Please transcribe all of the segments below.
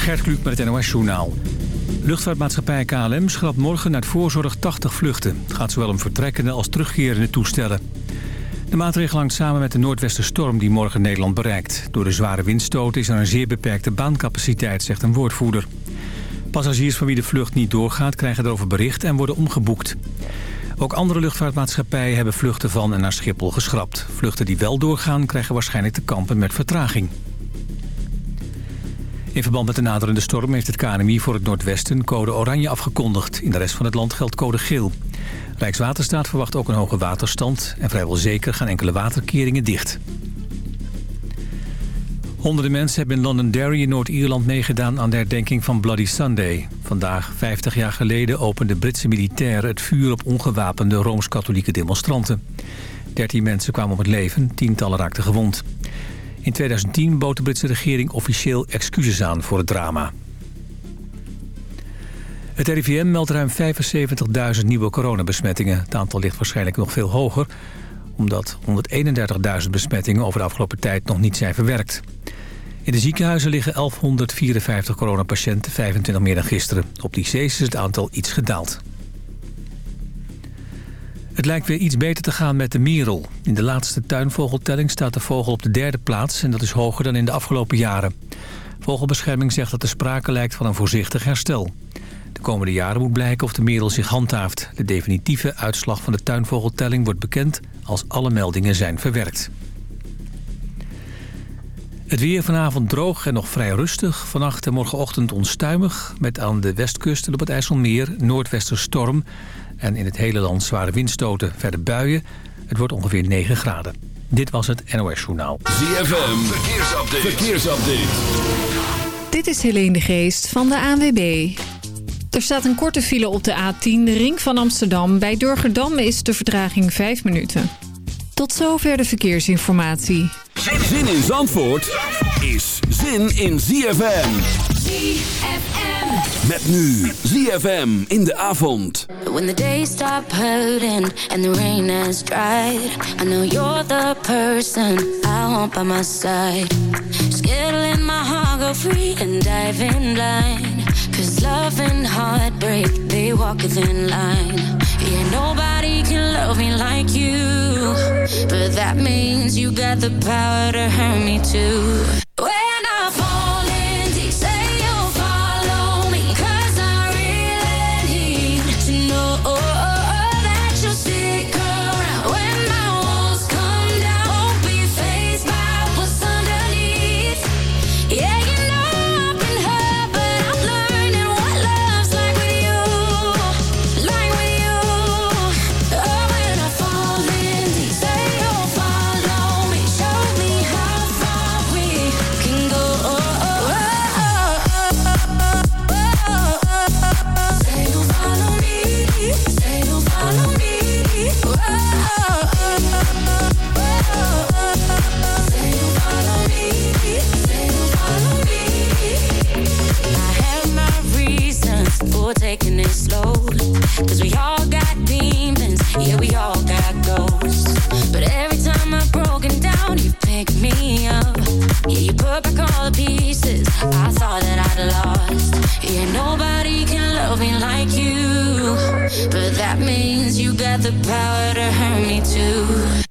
Gert Kluk met het NOS-journaal. Luchtvaartmaatschappij KLM schrapt morgen uit voorzorg 80 vluchten. Het gaat zowel om vertrekkende als terugkerende toestellen. De maatregel hangt samen met de noordwesterstorm die morgen Nederland bereikt. Door de zware windstoten is er een zeer beperkte baancapaciteit, zegt een woordvoerder. Passagiers van wie de vlucht niet doorgaat krijgen erover bericht en worden omgeboekt. Ook andere luchtvaartmaatschappijen hebben vluchten van en naar Schiphol geschrapt. Vluchten die wel doorgaan krijgen waarschijnlijk te kampen met vertraging. In verband met de naderende storm heeft het KNMI voor het Noordwesten code oranje afgekondigd. In de rest van het land geldt code geel. Rijkswaterstaat verwacht ook een hoge waterstand... en vrijwel zeker gaan enkele waterkeringen dicht. Honderden mensen hebben in Londonderry in Noord-Ierland meegedaan aan de herdenking van Bloody Sunday. Vandaag, 50 jaar geleden, openden Britse militairen het vuur op ongewapende Rooms-Katholieke demonstranten. 13 mensen kwamen om het leven, tientallen raakten gewond. In 2010 bood de Britse regering officieel excuses aan voor het drama. Het RIVM meldt ruim 75.000 nieuwe coronabesmettingen. Het aantal ligt waarschijnlijk nog veel hoger... omdat 131.000 besmettingen over de afgelopen tijd nog niet zijn verwerkt. In de ziekenhuizen liggen 1154 coronapatiënten, 25 meer dan gisteren. Op die C's is het aantal iets gedaald. Het lijkt weer iets beter te gaan met de merel. In de laatste tuinvogeltelling staat de vogel op de derde plaats... en dat is hoger dan in de afgelopen jaren. Vogelbescherming zegt dat er sprake lijkt van een voorzichtig herstel. De komende jaren moet blijken of de merel zich handhaaft. De definitieve uitslag van de tuinvogeltelling wordt bekend... als alle meldingen zijn verwerkt. Het weer vanavond droog en nog vrij rustig. Vannacht en morgenochtend onstuimig... met aan de westkust en op het IJsselmeer noordwesterstorm... en in het hele land zware windstoten, verder buien. Het wordt ongeveer 9 graden. Dit was het NOS Journaal. ZFM, verkeersupdate. verkeersupdate. Dit is Helene de Geest van de ANWB. Er staat een korte file op de A10, de ring van Amsterdam. Bij Durgerdam is de vertraging 5 minuten. Tot zover de verkeersinformatie. Zin in Zandvoort is zin in ZFM. Met nu ZFM in de avond. When the days stop hurting and the rain has dried, I know you're the person I want by my side. Let my heart go free and dive in blind. Cause love and heartbreak, they walk within line. Yeah, nobody can love me like you. But that means you got the power to hurt me too. Cause we all got demons, yeah, we all got ghosts. But every time I've broken down, you pick me up. You put back all the pieces I thought that I'd lost. Yeah, nobody can love me like you. But that means you got the power to hurt me too.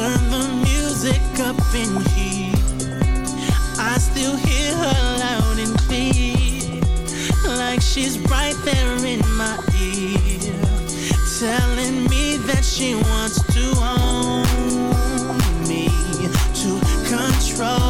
turn the music up in G. I still hear her loud and clear, like she's right there in my ear, telling me that she wants to own me, to control.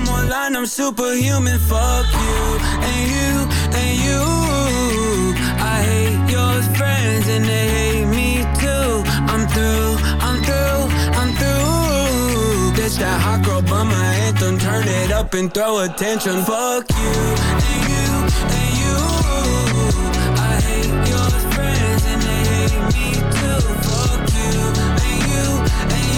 more line, I'm superhuman. Fuck you and you and you. I hate your friends and they hate me too. I'm through, I'm through, I'm through. This that hot girl bummer anthem. Turn it up and throw attention. Fuck you and you and you. I hate your friends and they hate me too. Fuck you and you and you.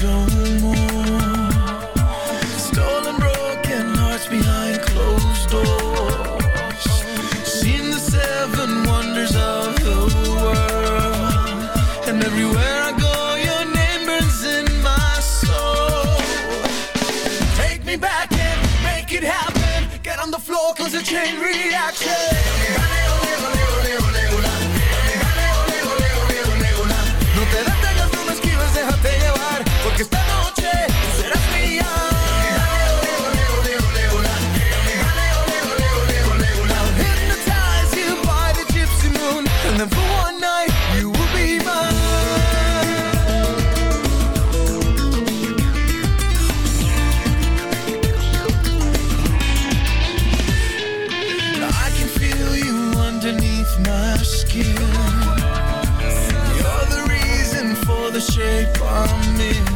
中。shape me.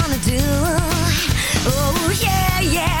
Oh yeah, yeah.